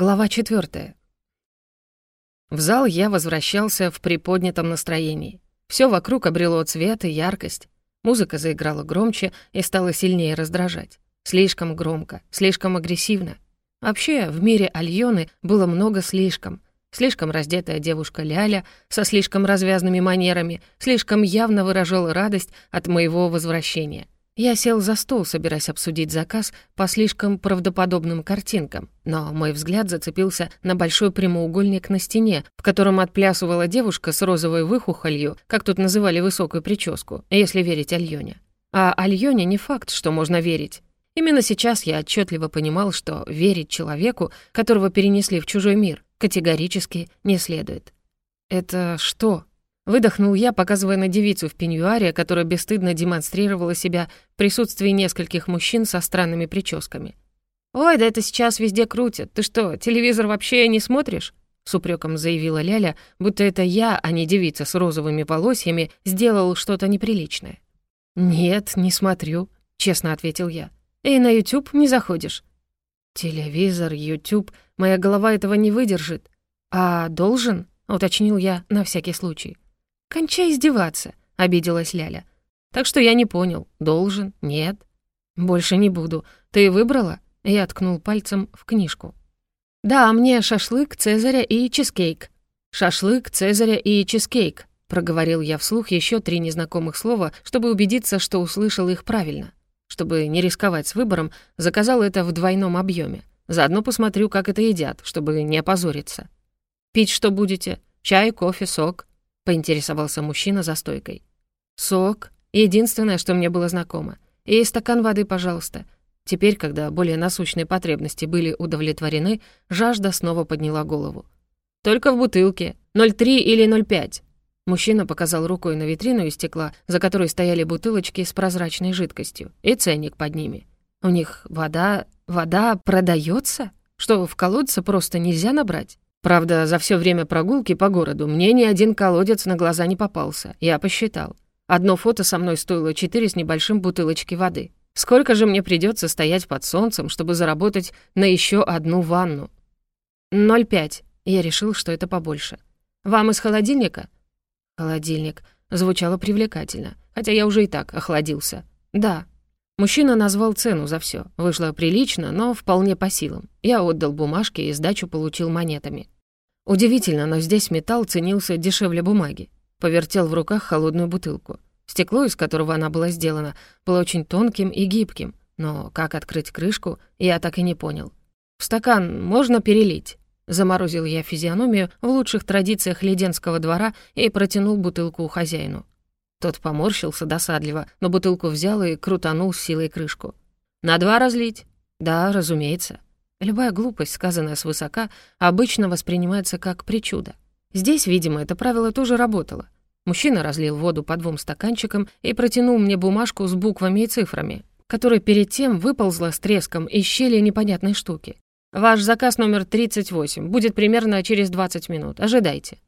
Глава четвертая. В зал я возвращался в приподнятом настроении. Все вокруг обрело цвет и яркость. Музыка заиграла громче и стала сильнее раздражать. Слишком громко, слишком агрессивно. Вообще, в мире Альоны было много слишком. Слишком раздетая девушка Ляля со слишком развязными манерами слишком явно выражала радость от моего возвращения — я сел за стол, собираясь обсудить заказ по слишком правдоподобным картинкам, но мой взгляд зацепился на большой прямоугольник на стене, в котором отплясывала девушка с розовой выхухолью, как тут называли высокую прическу, если верить Альоне. А Альоне не факт, что можно верить. Именно сейчас я отчетливо понимал, что верить человеку, которого перенесли в чужой мир, категорически не следует. «Это что?» Выдохнул я, показывая на девицу в пеньюаре, которая бесстыдно демонстрировала себя в присутствии нескольких мужчин со странными прическами. «Ой, да это сейчас везде крутят. Ты что, телевизор вообще не смотришь?» С упреком заявила Ляля, будто это я, а не девица с розовыми волосьями, сделал что-то неприличное. «Нет, не смотрю», — честно ответил я. «И на YouTube не заходишь?» «Телевизор, YouTube, моя голова этого не выдержит». «А должен?» — уточнил я на всякий случай. «Кончай издеваться», — обиделась Ляля. «Так что я не понял, должен, нет?» «Больше не буду. Ты выбрала?» Я ткнул пальцем в книжку. «Да, мне шашлык, цезаря и чизкейк». «Шашлык, цезаря и чизкейк», — проговорил я вслух еще три незнакомых слова, чтобы убедиться, что услышал их правильно. Чтобы не рисковать с выбором, заказал это в двойном объеме. Заодно посмотрю, как это едят, чтобы не опозориться. «Пить что будете? Чай, кофе, сок?» Поинтересовался мужчина за стойкой. «Сок. Единственное, что мне было знакомо. И стакан воды, пожалуйста». Теперь, когда более насущные потребности были удовлетворены, жажда снова подняла голову. «Только в бутылке. 0,3 или 0,5». Мужчина показал рукой на витрину из стекла, за которой стояли бутылочки с прозрачной жидкостью, и ценник под ними. «У них вода... вода продается? Что, в колодце просто нельзя набрать?» Правда, за все время прогулки по городу мне ни один колодец на глаза не попался, я посчитал. Одно фото со мной стоило четыре с небольшим бутылочки воды. Сколько же мне придется стоять под солнцем, чтобы заработать на еще одну ванну? 0,5. Я решил, что это побольше. Вам из холодильника? Холодильник. Звучало привлекательно, хотя я уже и так охладился. Да. Мужчина назвал цену за все. Вышло прилично, но вполне по силам. Я отдал бумажки и сдачу получил монетами. Удивительно, но здесь металл ценился дешевле бумаги. Повертел в руках холодную бутылку. Стекло, из которого она была сделана, было очень тонким и гибким, но как открыть крышку, я так и не понял. «В стакан можно перелить?» Заморозил я физиономию в лучших традициях леденского двора и протянул бутылку хозяину. Тот поморщился досадливо, но бутылку взял и крутанул с силой крышку. «На два разлить?» «Да, разумеется». Любая глупость, сказанная свысока, обычно воспринимается как причуда. Здесь, видимо, это правило тоже работало. Мужчина разлил воду по двум стаканчикам и протянул мне бумажку с буквами и цифрами, которая перед тем выползла с треском из щели непонятной штуки. «Ваш заказ номер 38 будет примерно через 20 минут. Ожидайте».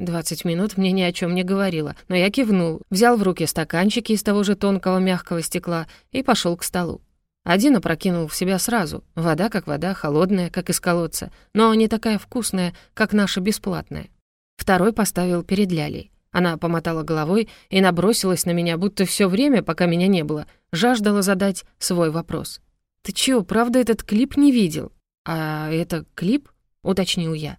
Двадцать минут мне ни о чем не говорило, но я кивнул, взял в руки стаканчики из того же тонкого мягкого стекла и пошел к столу. Один опрокинул в себя сразу. Вода как вода, холодная, как из колодца, но не такая вкусная, как наша бесплатная. Второй поставил перед Лялей. Она помотала головой и набросилась на меня, будто все время, пока меня не было, жаждала задать свой вопрос. «Ты чё, правда этот клип не видел?» «А это клип?» — уточнил я.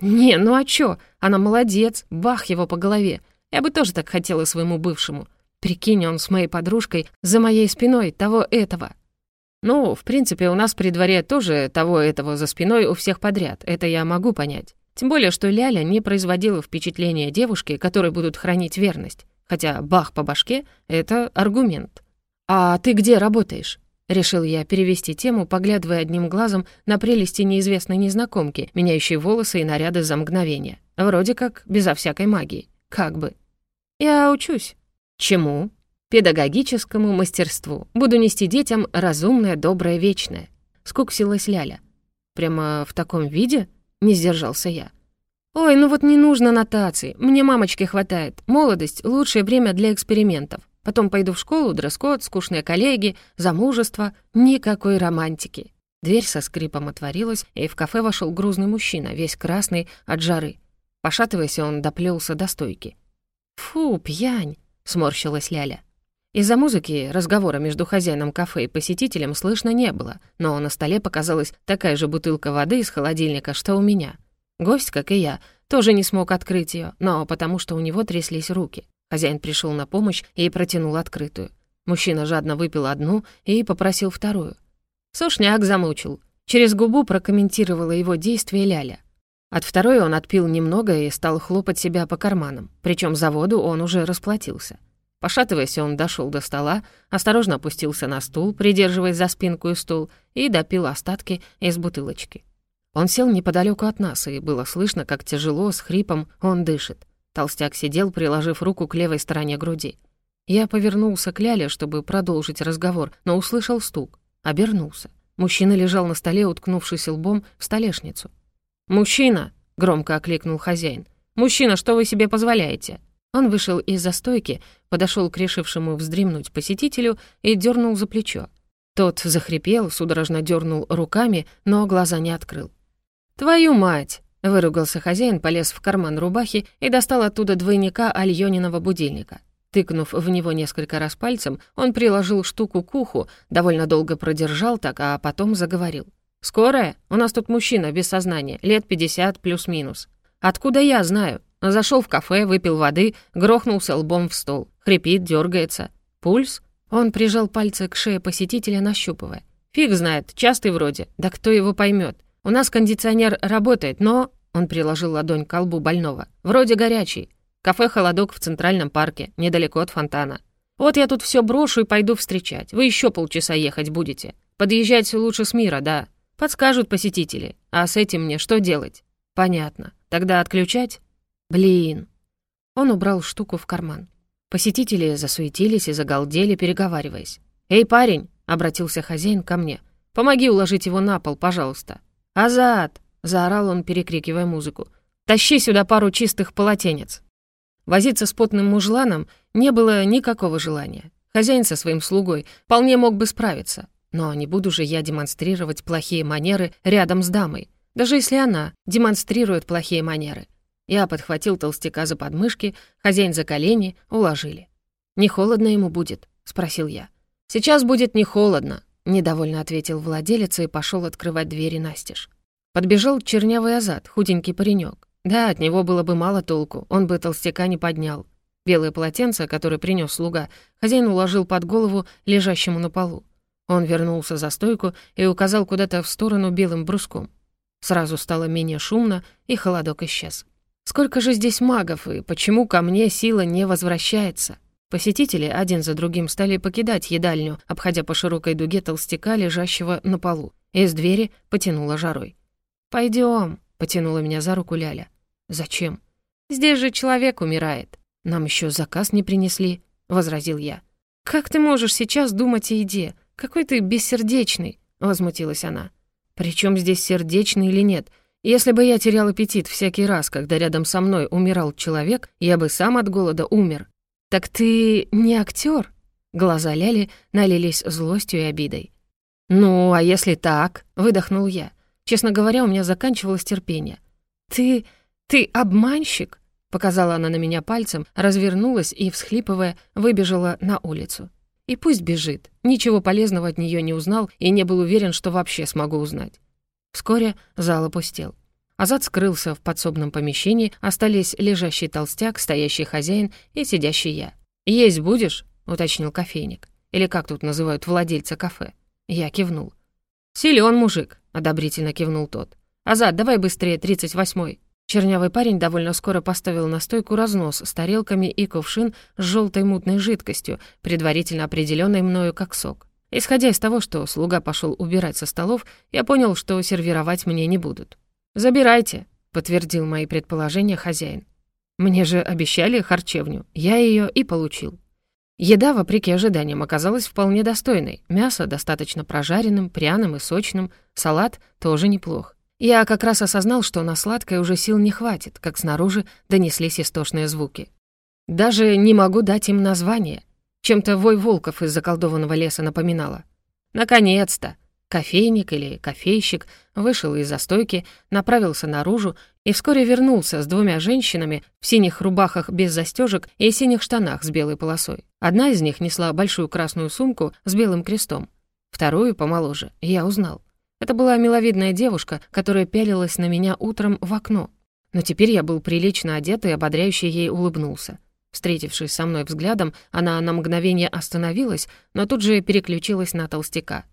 «Не, ну а чё? Она молодец, бах его по голове. Я бы тоже так хотела своему бывшему. Прикинь, он с моей подружкой за моей спиной того этого». «Ну, в принципе, у нас при дворе тоже того этого за спиной у всех подряд, это я могу понять. Тем более, что Ляля не производила впечатления девушки, которой будут хранить верность. Хотя бах по башке — это аргумент. «А ты где работаешь?» Решил я перевести тему, поглядывая одним глазом на прелести неизвестной незнакомки, меняющей волосы и наряды за мгновение. Вроде как безо всякой магии. Как бы. Я учусь. Чему? Педагогическому мастерству. Буду нести детям разумное, доброе, вечное. Скуксилась Ляля. Прямо в таком виде? Не сдержался я. «Ой, ну вот не нужно нотаций. Мне мамочки хватает. Молодость — лучшее время для экспериментов. Потом пойду в школу, дресс-код, скучные коллеги, замужество, никакой романтики. Дверь со скрипом отворилась, и в кафе вошел грузный мужчина, весь красный от жары. Пошатываясь, он доплелся до стойки. «Фу, пьянь!» — сморщилась Ляля. Из-за музыки разговора между хозяином кафе и посетителем слышно не было, но на столе показалась такая же бутылка воды из холодильника, что у меня. Гость, как и я, тоже не смог открыть ее, но потому что у него тряслись руки. Хозяин пришел на помощь и протянул открытую. Мужчина жадно выпил одну и попросил вторую. Сушняк замучил. Через губу прокомментировала его действие Ляля. От второй он отпил немного и стал хлопать себя по карманам, причем за воду он уже расплатился. Пошатываясь, он дошел до стола, осторожно опустился на стул, придерживаясь за спинку и стул, и допил остатки из бутылочки. Он сел неподалеку от нас, и было слышно, как тяжело, с хрипом он дышит. Толстяк сидел, приложив руку к левой стороне груди. Я повернулся к Ляле, чтобы продолжить разговор, но услышал стук. Обернулся. Мужчина лежал на столе, уткнувшись лбом в столешницу. «Мужчина!» — громко окликнул хозяин. «Мужчина, что вы себе позволяете?» Он вышел из-за стойки, подошел к решившему вздремнуть посетителю и дернул за плечо. Тот захрипел, судорожно дернул руками, но глаза не открыл. «Твою мать!» — выругался хозяин, полез в карман рубахи и достал оттуда двойника Альониного будильника. Тыкнув в него несколько раз пальцем, он приложил штуку к уху, довольно долго продержал так, а потом заговорил. «Скорая? У нас тут мужчина без сознания, лет 50 плюс-минус. Откуда я знаю? Зашел в кафе, выпил воды, грохнулся лбом в стол. Хрипит, дергается. Пульс?» Он прижал пальцы к шее посетителя, нащупывая. «Фиг знает, частый вроде. Да кто его поймет? У нас кондиционер работает, но...» Он приложил ладонь к колбу больного. «Вроде горячий. Кафе «Холодок» в Центральном парке, недалеко от фонтана. Вот я тут все брошу и пойду встречать. Вы еще полчаса ехать будете. Подъезжать лучше с мира, да. Подскажут посетители. А с этим мне что делать? Понятно. Тогда отключать? Блин. Он убрал штуку в карман. Посетители засуетились и загалдели, переговариваясь. «Эй, парень!» — обратился хозяин ко мне. «Помоги уложить его на пол, пожалуйста». «Азат!» — заорал он, перекрикивая музыку. «Тащи сюда пару чистых полотенец». Возиться с потным мужланом не было никакого желания. Хозяин со своим слугой вполне мог бы справиться. Но не буду же я демонстрировать плохие манеры рядом с дамой, даже если она демонстрирует плохие манеры. Я подхватил толстяка за подмышки, хозяин за колени, уложили. «Не холодно ему будет?» — спросил я. «Сейчас будет не холодно», — недовольно ответил владелец и пошел открывать двери настежь. Подбежал чернявый азат, худенький паренек. Да, от него было бы мало толку, он бы толстяка не поднял. Белое полотенце, которое принес слуга, хозяин уложил под голову лежащему на полу. Он вернулся за стойку и указал куда-то в сторону белым бруском. Сразу стало менее шумно, и холодок исчез. Сколько же здесь магов, и почему ко мне сила не возвращается? Посетители один за другим стали покидать едальню, обходя по широкой дуге толстяка, лежащего на полу. Из двери потянуло жарой. Пойдем, потянула меня за руку Ляля. «Зачем? Здесь же человек умирает. Нам еще заказ не принесли», — возразил я. «Как ты можешь сейчас думать о еде? Какой ты бессердечный», — возмутилась она. «Причем здесь сердечный или нет? Если бы я терял аппетит всякий раз, когда рядом со мной умирал человек, я бы сам от голода умер. Так ты не актер? Глаза Ляли налились злостью и обидой. «Ну, а если так?» — выдохнул я. Честно говоря, у меня заканчивалось терпение. «Ты... «Ты обманщик!» — показала она на меня пальцем, развернулась и, всхлипывая, выбежала на улицу. И пусть бежит. Ничего полезного от нее не узнал и не был уверен, что вообще смогу узнать. Вскоре зал опустел. Азат скрылся в подсобном помещении, остались лежащий толстяк, стоящий хозяин и сидящий я. «Есть будешь?» — уточнил кофейник. Или как тут называют владельца кафе. Я кивнул. «Силён мужик», — одобрительно кивнул тот. «Азат, давай быстрее, тридцать восьмой». Чернявый парень довольно скоро поставил на стойку разнос с тарелками и кувшин с желтой мутной жидкостью, предварительно определенной мною как сок. Исходя из того, что слуга пошел убирать со столов, я понял, что сервировать мне не будут. «Забирайте», — подтвердил мои предположения хозяин. Мне же обещали харчевню, я ее и получил. Еда, вопреки ожиданиям, оказалась вполне достойной. Мясо достаточно прожаренным, пряным и сочным, салат тоже неплох. Я как раз осознал, что на сладкое уже сил не хватит, как снаружи донеслись истошные звуки. Даже не могу дать им название. Чем-то вой волков из заколдованного леса напоминало. «Наконец-то!» Кофейник или кофейщик вышел из застойки, направился наружу и вскоре вернулся с двумя женщинами в синих рубахах без застежек и синих штанах с белой полосой. Одна из них несла большую красную сумку с белым крестом. Вторую, помоложе, я узнал. Это была миловидная девушка, которая пялилась на меня утром в окно. Но теперь я был прилично одет и ободряюще ей улыбнулся. Встретившись со мной взглядом, она на мгновение остановилась, но тут же переключилась на толстяка.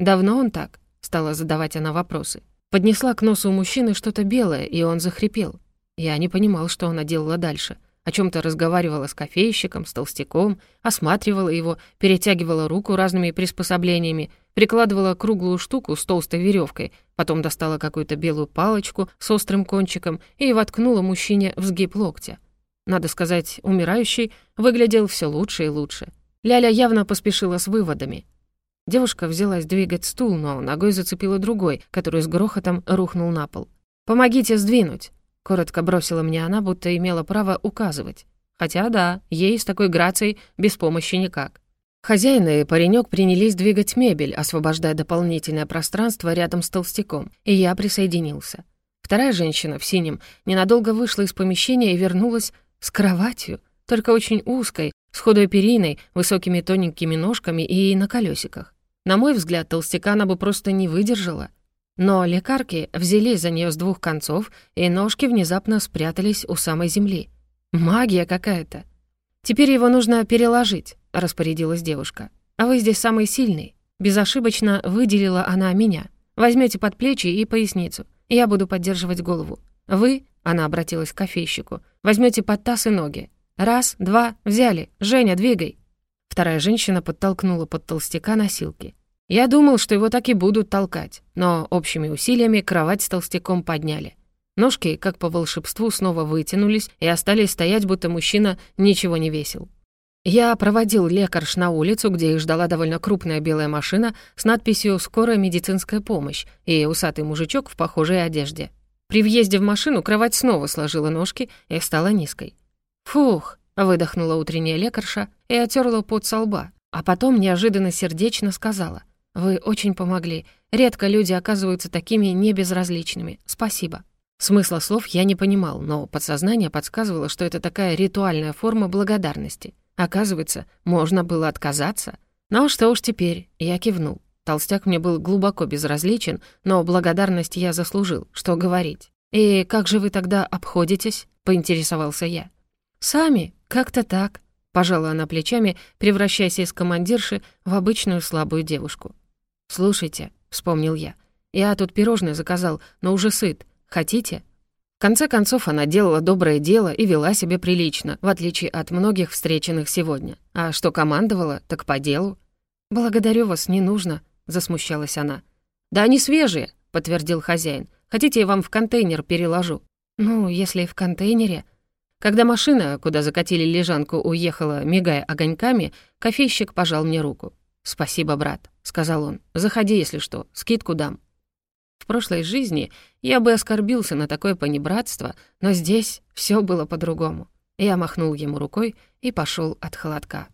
«Давно он так?» — стала задавать она вопросы. Поднесла к носу у мужчины что-то белое, и он захрипел. Я не понимал, что она делала дальше. О чем то разговаривала с кофейщиком, с толстяком, осматривала его, перетягивала руку разными приспособлениями, прикладывала круглую штуку с толстой веревкой, потом достала какую-то белую палочку с острым кончиком и воткнула мужчине в сгиб локтя. Надо сказать, умирающий выглядел все лучше и лучше. Ляля явно поспешила с выводами. Девушка взялась двигать стул, но ногой зацепила другой, который с грохотом рухнул на пол. «Помогите сдвинуть!» — коротко бросила мне она, будто имела право указывать. Хотя да, ей с такой грацией без помощи никак. Хозяин и паренек принялись двигать мебель, освобождая дополнительное пространство рядом с толстяком, и я присоединился. Вторая женщина в синем ненадолго вышла из помещения и вернулась с кроватью, только очень узкой, с худой периной, высокими тоненькими ножками и на колесиках. На мой взгляд, толстяка она бы просто не выдержала. Но лекарки взялись за нее с двух концов, и ножки внезапно спрятались у самой земли. Магия какая-то. «Теперь его нужно переложить», — распорядилась девушка. «А вы здесь самый сильный». Безошибочно выделила она меня. Возьмете под плечи и поясницу. Я буду поддерживать голову. Вы, — она обратилась к кофейщику, — возьмете под таз и ноги. Раз, два, взяли. Женя, двигай. Вторая женщина подтолкнула под толстяка носилки. Я думал, что его так и будут толкать, но общими усилиями кровать с толстяком подняли. Ножки, как по волшебству, снова вытянулись и остались стоять, будто мужчина ничего не весил. Я проводил лекарш на улицу, где их ждала довольно крупная белая машина с надписью «Скорая медицинская помощь» и усатый мужичок в похожей одежде. При въезде в машину кровать снова сложила ножки и стала низкой. «Фух!» Выдохнула утренняя лекарша и отерла пот со лба, а потом неожиданно сердечно сказала. «Вы очень помогли. Редко люди оказываются такими небезразличными. Спасибо». Смысла слов я не понимал, но подсознание подсказывало, что это такая ритуальная форма благодарности. Оказывается, можно было отказаться. Ну что уж теперь, я кивнул. Толстяк мне был глубоко безразличен, но благодарность я заслужил, что говорить. «И как же вы тогда обходитесь?» — поинтересовался я. «Сами, как-то так», — пожала она плечами, превращаясь из командирши в обычную слабую девушку. «Слушайте», — вспомнил я, — «я тут пирожное заказал, но уже сыт. Хотите?» В конце концов, она делала доброе дело и вела себя прилично, в отличие от многих встреченных сегодня. А что командовала, так по делу. «Благодарю вас, не нужно», — засмущалась она. «Да они свежие», — подтвердил хозяин. «Хотите, я вам в контейнер переложу?» «Ну, если в контейнере...» Когда машина, куда закатили лежанку, уехала, мигая огоньками, кофейщик пожал мне руку. «Спасибо, брат», — сказал он. «Заходи, если что, скидку дам». В прошлой жизни я бы оскорбился на такое понебратство, но здесь все было по-другому. Я махнул ему рукой и пошел от холодка.